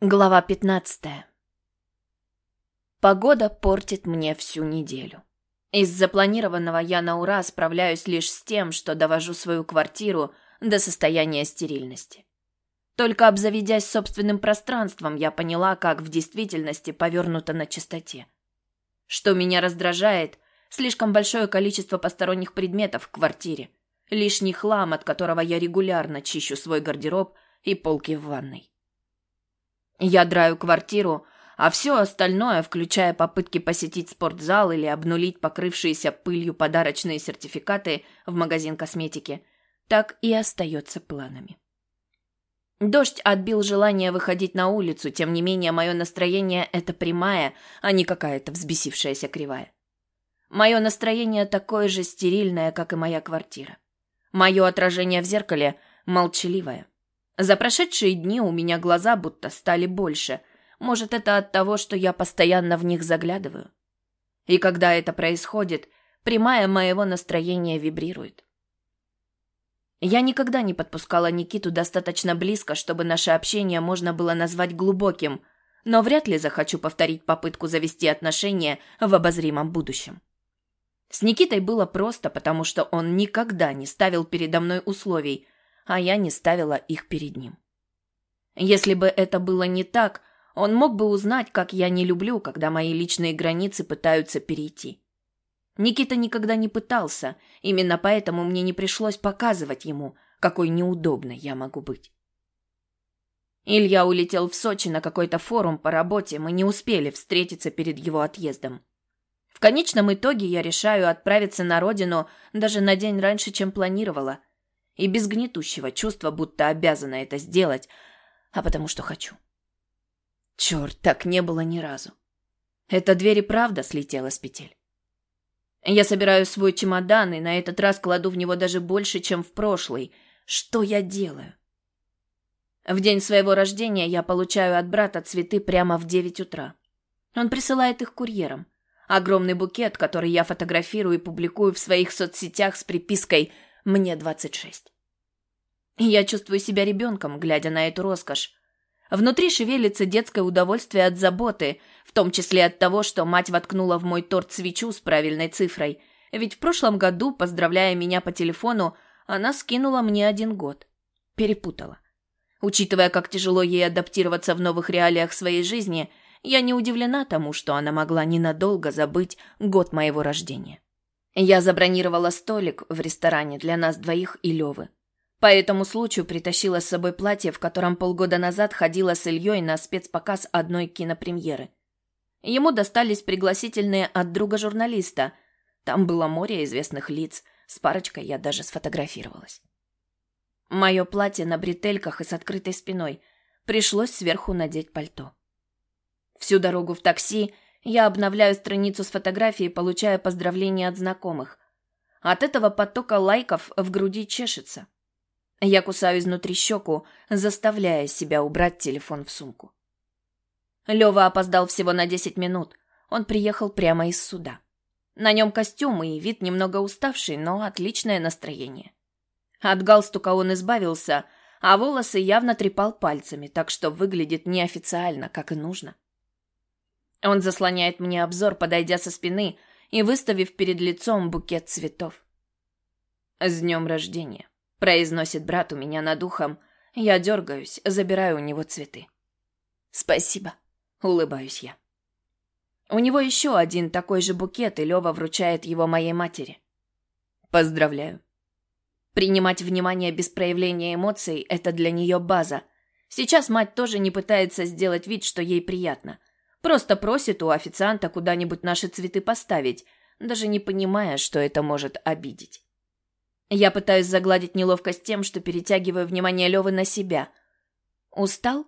Глава 15. Погода портит мне всю неделю. Из запланированного я на ура справляюсь лишь с тем, что довожу свою квартиру до состояния стерильности. Только обзаведясь собственным пространством, я поняла, как в действительности повернуто на чистоте. Что меня раздражает, слишком большое количество посторонних предметов в квартире, лишний хлам, от которого я регулярно чищу свой гардероб и полки в ванной. Я драю квартиру, а все остальное, включая попытки посетить спортзал или обнулить покрывшиеся пылью подарочные сертификаты в магазин косметики, так и остается планами. Дождь отбил желание выходить на улицу, тем не менее мое настроение – это прямая, а не какая-то взбесившаяся кривая. Мое настроение такое же стерильное, как и моя квартира. Мое отражение в зеркале – молчаливое. За прошедшие дни у меня глаза будто стали больше. Может, это от того, что я постоянно в них заглядываю. И когда это происходит, прямая моего настроения вибрирует. Я никогда не подпускала Никиту достаточно близко, чтобы наше общение можно было назвать глубоким, но вряд ли захочу повторить попытку завести отношения в обозримом будущем. С Никитой было просто, потому что он никогда не ставил передо мной условий – а я не ставила их перед ним. Если бы это было не так, он мог бы узнать, как я не люблю, когда мои личные границы пытаются перейти. Никита никогда не пытался, именно поэтому мне не пришлось показывать ему, какой неудобной я могу быть. Илья улетел в Сочи на какой-то форум по работе, мы не успели встретиться перед его отъездом. В конечном итоге я решаю отправиться на родину даже на день раньше, чем планировала, и без гнетущего чувства, будто обязана это сделать, а потому что хочу. Черт, так не было ни разу. Эта дверь и правда слетела с петель. Я собираю свой чемодан и на этот раз кладу в него даже больше, чем в прошлый. Что я делаю? В день своего рождения я получаю от брата цветы прямо в девять утра. Он присылает их курьером. Огромный букет, который я фотографирую и публикую в своих соцсетях с припиской мне 26. Я чувствую себя ребенком, глядя на эту роскошь. Внутри шевелится детское удовольствие от заботы, в том числе от того, что мать воткнула в мой торт свечу с правильной цифрой. Ведь в прошлом году, поздравляя меня по телефону, она скинула мне один год. Перепутала. Учитывая, как тяжело ей адаптироваться в новых реалиях своей жизни, я не удивлена тому, что она могла ненадолго забыть год моего рождения. Я забронировала столик в ресторане для нас двоих и Левы. По этому случаю притащила с собой платье, в котором полгода назад ходила с Ильей на спецпоказ одной кинопремьеры. Ему достались пригласительные от друга журналиста. Там было море известных лиц, с парочкой я даже сфотографировалась. Мое платье на бретельках и с открытой спиной. Пришлось сверху надеть пальто. Всю дорогу в такси я обновляю страницу с фотографией, получая поздравления от знакомых. От этого потока лайков в груди чешется. Я кусаю изнутри щеку, заставляя себя убрать телефон в сумку. Лева опоздал всего на десять минут. Он приехал прямо из суда. На нем костюм и вид немного уставший, но отличное настроение. От галстука он избавился, а волосы явно трепал пальцами, так что выглядит неофициально, как и нужно. Он заслоняет мне обзор, подойдя со спины и выставив перед лицом букет цветов. «С днем рождения», — произносит брат у меня над ухом. Я дергаюсь, забираю у него цветы. «Спасибо», — улыбаюсь я. У него еще один такой же букет, и Лева вручает его моей матери. «Поздравляю». Принимать внимание без проявления эмоций – это для нее база. Сейчас мать тоже не пытается сделать вид, что ей приятно. Просто просит у официанта куда-нибудь наши цветы поставить, даже не понимая, что это может обидеть. Я пытаюсь загладить неловкость тем, что перетягиваю внимание Левы на себя. Устал?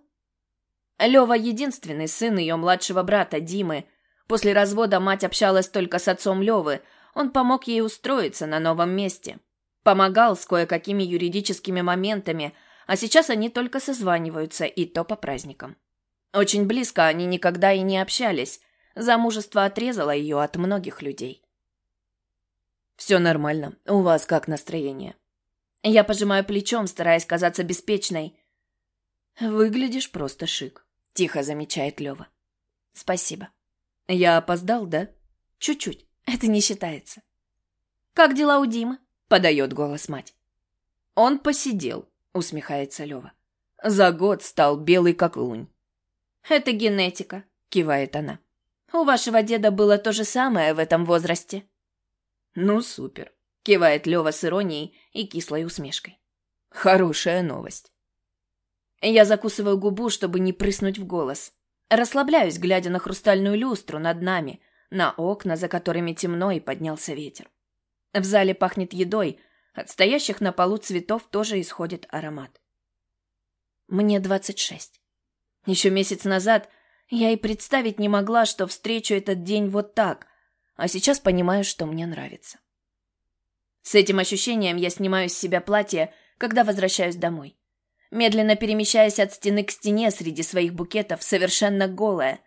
Лева единственный сын ее младшего брата Димы. После развода мать общалась только с отцом Левы. Он помог ей устроиться на новом месте. Помогал с кое-какими юридическими моментами, а сейчас они только созваниваются, и то по праздникам. Очень близко они никогда и не общались. Замужество отрезало ее от многих людей. «Все нормально. У вас как настроение?» Я пожимаю плечом, стараясь казаться беспечной. «Выглядишь просто шик. — тихо замечает Лёва. «Спасибо. Я опоздал, да?» «Чуть-чуть. Это не считается». «Как дела у Димы?» — подает голос мать. «Он посидел», — усмехается Лёва. «За год стал белый как лунь». «Это генетика», — кивает она. «У вашего деда было то же самое в этом возрасте». «Ну, супер», — кивает Лёва с иронией и кислой усмешкой. «Хорошая новость». Я закусываю губу, чтобы не прыснуть в голос. Расслабляюсь, глядя на хрустальную люстру над нами, на окна, за которыми темно и поднялся ветер. В зале пахнет едой, от стоящих на полу цветов тоже исходит аромат. Мне двадцать шесть. Еще месяц назад я и представить не могла, что встречу этот день вот так, а сейчас понимаю, что мне нравится. С этим ощущением я снимаю с себя платье, когда возвращаюсь домой. Медленно перемещаясь от стены к стене среди своих букетов, совершенно голая,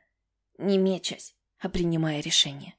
не мечась, а принимая решение.